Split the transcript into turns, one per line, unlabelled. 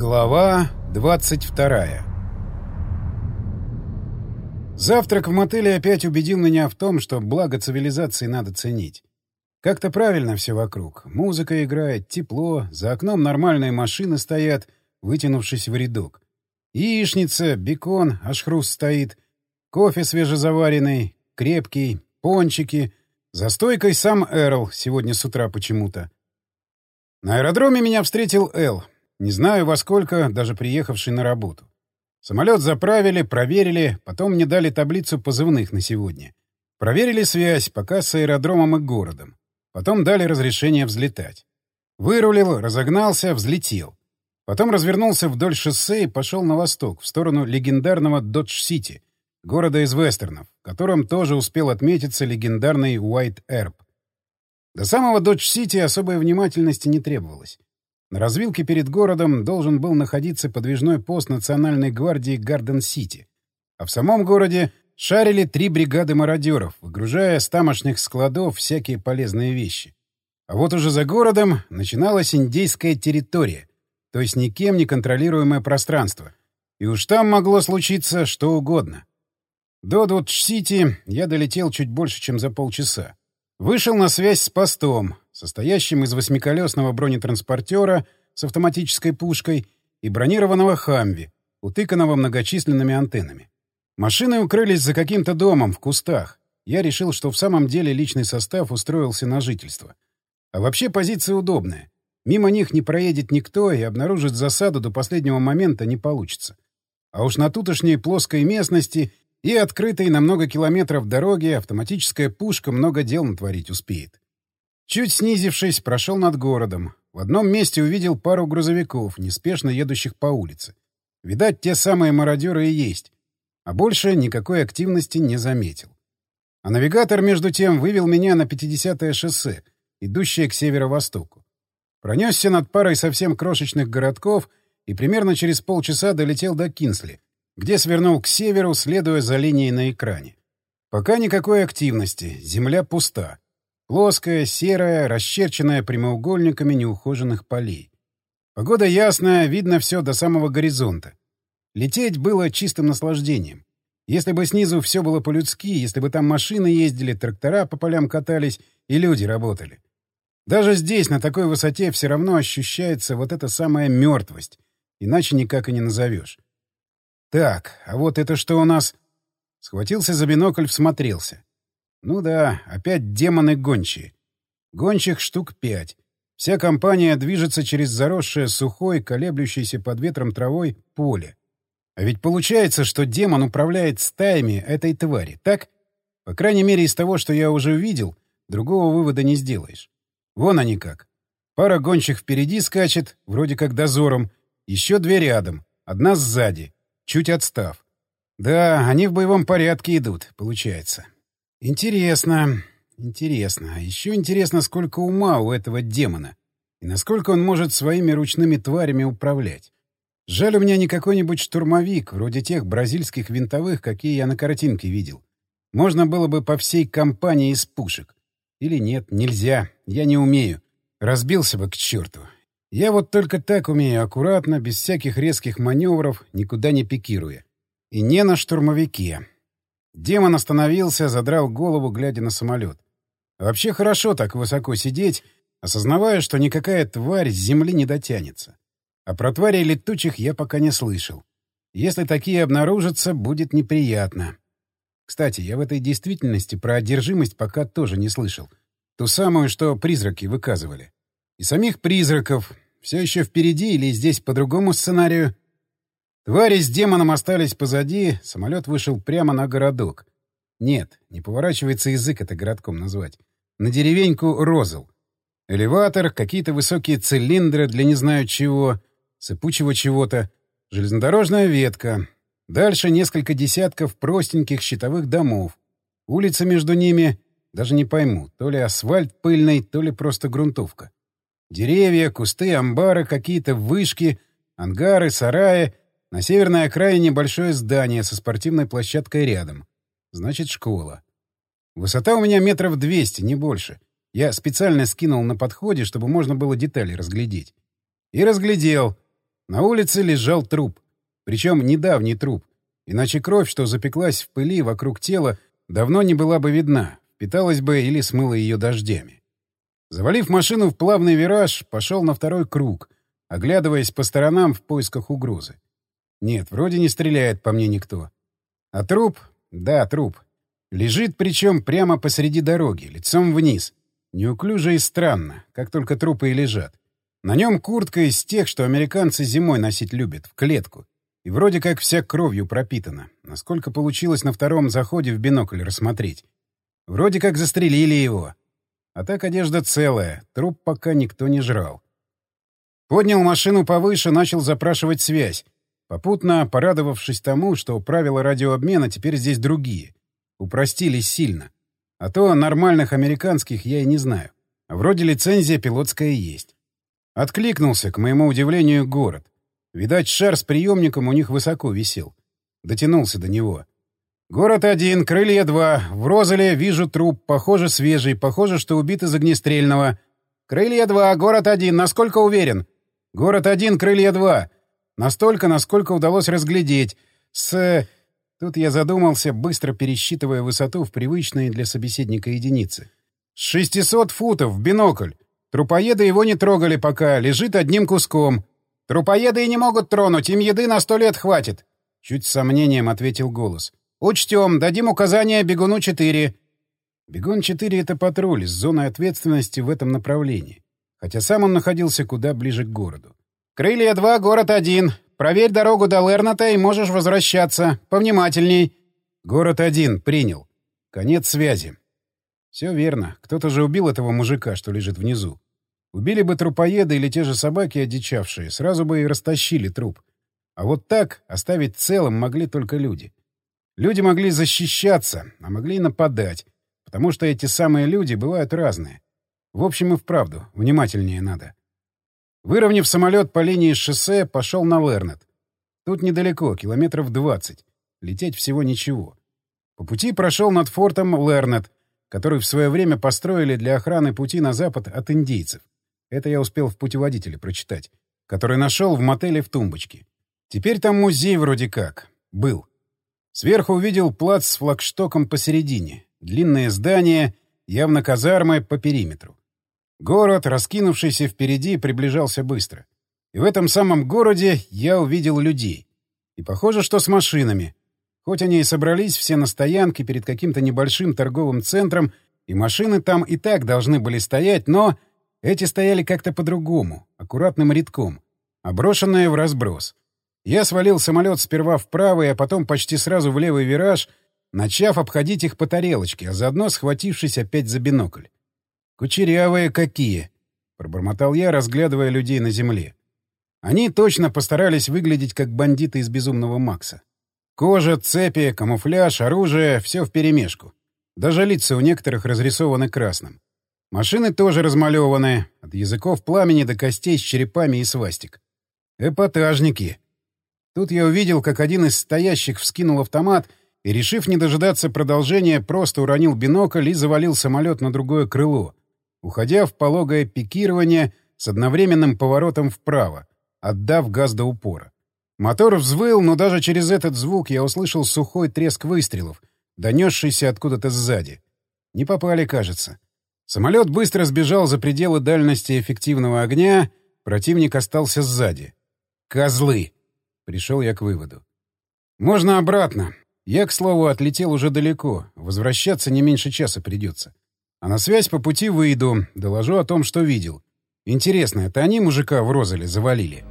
Глава 22 Завтрак в мотеле опять убедил меня в том, что благо цивилизации надо ценить. Как-то правильно все вокруг. Музыка играет, тепло, за окном нормальные машины стоят, вытянувшись в рядок. Яичница, бекон, аж хруст стоит, кофе свежезаваренный, крепкий, пончики. За стойкой сам Эрл сегодня с утра почему-то. На аэродроме меня встретил Эл, не знаю во сколько, даже приехавший на работу. Самолет заправили, проверили, потом мне дали таблицу позывных на сегодня. Проверили связь, пока с аэродромом и городом. Потом дали разрешение взлетать. Вырулил, разогнался, взлетел. Потом развернулся вдоль шоссе и пошел на восток, в сторону легендарного Додж-Сити, города из вестернов, в котором тоже успел отметиться легендарный Уайт Эрб. До самого Додж-Сити особой внимательности не требовалось. На развилке перед городом должен был находиться подвижной пост Национальной гвардии Гарден-Сити. А в самом городе шарили три бригады мародеров, выгружая с тамошних складов всякие полезные вещи. А вот уже за городом начиналась индейская территория, то есть никем не контролируемое пространство. И уж там могло случиться что угодно. До Додж-Сити я долетел чуть больше, чем за полчаса. Вышел на связь с постом, состоящим из восьмиколесного бронетранспортера с автоматической пушкой и бронированного «Хамви», утыканного многочисленными антеннами. Машины укрылись за каким-то домом в кустах. Я решил, что в самом деле личный состав устроился на жительство. А вообще позиция удобная. Мимо них не проедет никто, и обнаружить засаду до последнего момента не получится. А уж на тутошней плоской местности и открытой на много километров дороги автоматическая пушка много дел натворить успеет. Чуть снизившись, прошел над городом. В одном месте увидел пару грузовиков, неспешно едущих по улице. Видать, те самые мародеры и есть. А больше никакой активности не заметил. А навигатор, между тем, вывел меня на 50-е шоссе, идущее к северо-востоку. Пронесся над парой совсем крошечных городков и примерно через полчаса долетел до Кинсли, где свернул к северу, следуя за линией на экране. Пока никакой активности, земля пуста. Плоская, серая, расчерченная прямоугольниками неухоженных полей. Погода ясная, видно все до самого горизонта. Лететь было чистым наслаждением. Если бы снизу все было по-людски, если бы там машины ездили, трактора по полям катались и люди работали. Даже здесь, на такой высоте, все равно ощущается вот эта самая мертвость. Иначе никак и не назовешь. Так, а вот это что у нас? Схватился за бинокль, всмотрелся. Ну да, опять демоны гончие. Гончих штук пять. Вся компания движется через заросшее сухой, колеблющийся под ветром травой поле. А ведь получается, что демон управляет стаями этой твари, так? По крайней мере, из того, что я уже видел, другого вывода не сделаешь. Вон они как. Пара гончих впереди скачет, вроде как дозором, еще две рядом, одна сзади, чуть отстав. Да, они в боевом порядке идут, получается. Интересно, интересно. А еще интересно, сколько ума у этого демона. И насколько он может своими ручными тварями управлять. Жаль, у меня не какой-нибудь штурмовик, вроде тех бразильских винтовых, какие я на картинке видел. Можно было бы по всей компании из пушек. Или нет, нельзя. Я не умею. Разбился бы к черту. Я вот только так умею, аккуратно, без всяких резких маневров, никуда не пикируя. И не на штурмовике. Демон остановился, задрал голову, глядя на самолет. Вообще хорошо так высоко сидеть, осознавая, что никакая тварь с земли не дотянется. А про тварей летучих я пока не слышал. Если такие обнаружатся, будет неприятно. Кстати, я в этой действительности про одержимость пока тоже не слышал. Ту самую, что призраки выказывали. И самих призраков. Все еще впереди или здесь по другому сценарию? Твари с демоном остались позади, самолет вышел прямо на городок. Нет, не поворачивается язык это городком назвать. На деревеньку Розел. Элеватор, какие-то высокие цилиндры для не знаю чего, сыпучего чего-то, железнодорожная ветка. Дальше несколько десятков простеньких щитовых домов. Улица между ними, даже не пойму, то ли асфальт пыльный, то ли просто грунтовка. Деревья, кусты, амбары, какие-то вышки, ангары, сараи — на северной окраине большое здание со спортивной площадкой рядом. Значит, школа. Высота у меня метров двести, не больше. Я специально скинул на подходе, чтобы можно было детали разглядеть. И разглядел. На улице лежал труп. Причем недавний труп. Иначе кровь, что запеклась в пыли вокруг тела, давно не была бы видна, питалась бы или смыла ее дождями. Завалив машину в плавный вираж, пошел на второй круг, оглядываясь по сторонам в поисках угрозы. Нет, вроде не стреляет по мне никто. А труп? Да, труп. Лежит причем прямо посреди дороги, лицом вниз. Неуклюже и странно, как только трупы и лежат. На нем куртка из тех, что американцы зимой носить любят, в клетку. И вроде как вся кровью пропитана. Насколько получилось на втором заходе в бинокль рассмотреть. Вроде как застрелили его. А так одежда целая, труп пока никто не жрал. Поднял машину повыше, начал запрашивать связь, попутно порадовавшись тому, что правила радиообмена теперь здесь другие. Упростились сильно. А то нормальных американских я и не знаю. Вроде лицензия пилотская есть. Откликнулся, к моему удивлению, город. Видать, шар с приемником у них высоко висел. Дотянулся до него. «Город один, крылья два. В Розеле вижу труп, похоже, свежий, похоже, что убит из огнестрельного. Крылья два, город один, насколько уверен?» «Город один, крылья два. Настолько, насколько удалось разглядеть. С...» Тут я задумался, быстро пересчитывая высоту в привычные для собеседника единицы. «С 600 футов, в бинокль. Трупоеды его не трогали пока, лежит одним куском. Трупоеды и не могут тронуть, им еды на сто лет хватит. Чуть с сомнением ответил голос. Учтем, дадим указание Бегуну-4. Бегун-4 — это патруль с зоной ответственности в этом направлении. Хотя сам он находился куда ближе к городу. «Крылья-2, город-1. Проверь дорогу до Лерната и можешь возвращаться. Повнимательней». «Город-1. Принял. Конец связи». Все верно. Кто-то же убил этого мужика, что лежит внизу. Убили бы трупоеды или те же собаки одичавшие, сразу бы и растащили труп. А вот так оставить целым могли только люди. Люди могли защищаться, а могли и нападать, потому что эти самые люди бывают разные. В общем и вправду, внимательнее надо. Выровняв самолет по линии шоссе, пошел на Лернет. Тут недалеко, километров 20. Лететь всего ничего. По пути прошел над фортом Лернет, который в свое время построили для охраны пути на запад от индейцев. Это я успел в путеводителе прочитать. Который нашел в мотеле в тумбочке. Теперь там музей вроде как. Был. Сверху увидел плац с флагштоком посередине. Длинное здание, явно казармы по периметру. Город, раскинувшийся впереди, приближался быстро. И в этом самом городе я увидел людей. И похоже, что с машинами. Хоть они и собрались все на стоянке перед каким-то небольшим торговым центром, и машины там и так должны были стоять, но эти стояли как-то по-другому, аккуратным рядком, оброшенные в разброс. Я свалил самолет сперва вправо, а потом почти сразу в левый вираж, начав обходить их по тарелочке, а заодно схватившись опять за бинокль. «Кучерявые какие!» — пробормотал я, разглядывая людей на земле. Они точно постарались выглядеть как бандиты из «Безумного Макса». Кожа, цепи, камуфляж, оружие — все вперемешку. Даже лица у некоторых разрисованы красным. Машины тоже размалеваны, от языков пламени до костей с черепами и свастик. Эпатажники. Тут я увидел, как один из стоящих вскинул автомат и, решив не дожидаться продолжения, просто уронил бинокль и завалил самолет на другое крыло, уходя в пологое пикирование с одновременным поворотом вправо, отдав газ до упора. Мотор взвыл, но даже через этот звук я услышал сухой треск выстрелов, донесшийся откуда-то сзади. Не попали, кажется. Самолет быстро сбежал за пределы дальности эффективного огня, противник остался сзади. «Козлы!» — пришел я к выводу. «Можно обратно. Я, к слову, отлетел уже далеко. Возвращаться не меньше часа придется. А на связь по пути выйду, доложу о том, что видел. Интересно, это они мужика в Розеле завалили?»